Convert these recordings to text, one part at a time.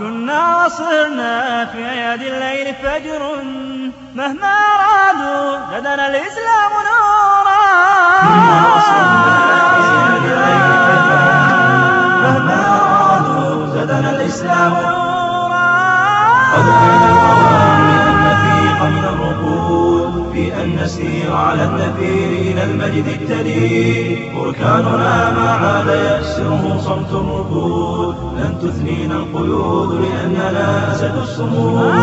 كنا صرنا في ايادي الليل فجر مهما رادوا زدنا الإسلام نورا. مهما رادوا زدنا الإسلام نورا. أن نسير على النفير إلى المجد التلي بركاننا ما عاد يأسره صمت الركود. لن تثنينا القيود لأننا أسد الصمود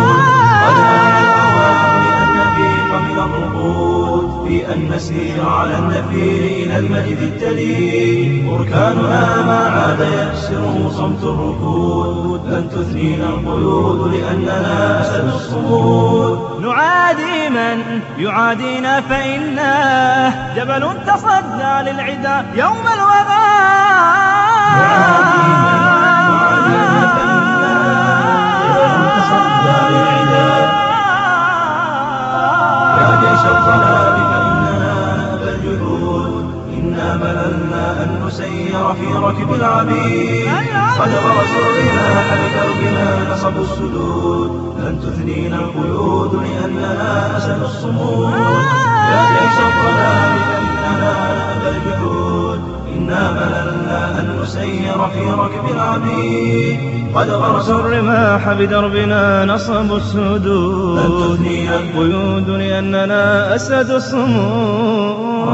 على النفير إلى المجد التلي بركاننا ما عاد يأسره صمت الركود. لن تثنينا القيود لأننا أسد الصمود. نعادي من يعادينا فإنه جبل تصدى للعدا يوم يا نسير في ركب العبيد. قد غرسوا الرماح بدربنا نصبوا السدود. لن تثنينا القيود لأننا أسد الصمود. يا جيش الظلام فإننا نأبى الجحود إنا مللنا أن نسير في ركب العبيد. قد غرسوا الرماح بدربنا نصب لن السدود تثنينا قيود لأننا أسد الصمود.